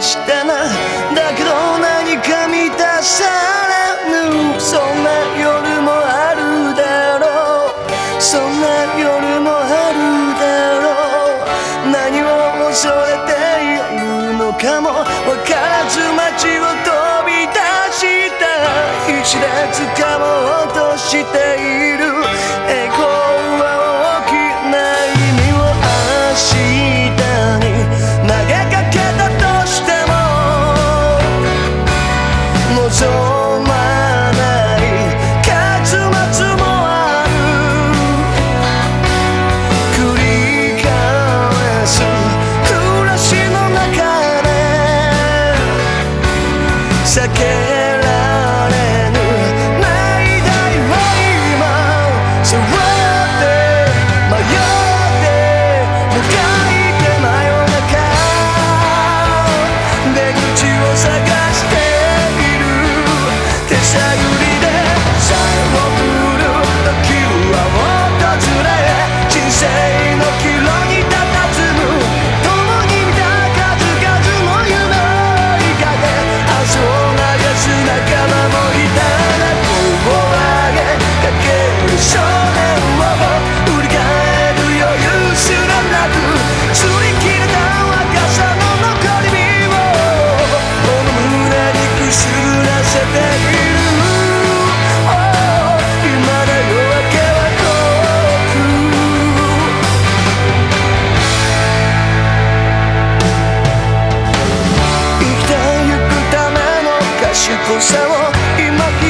したなだけど何か満たされぬ。そんな夜もあるだろう。そんな夜もあるだろう。何を恐れているのかも。わからず街を飛び出した。一列かもうとしている。second. imagínate.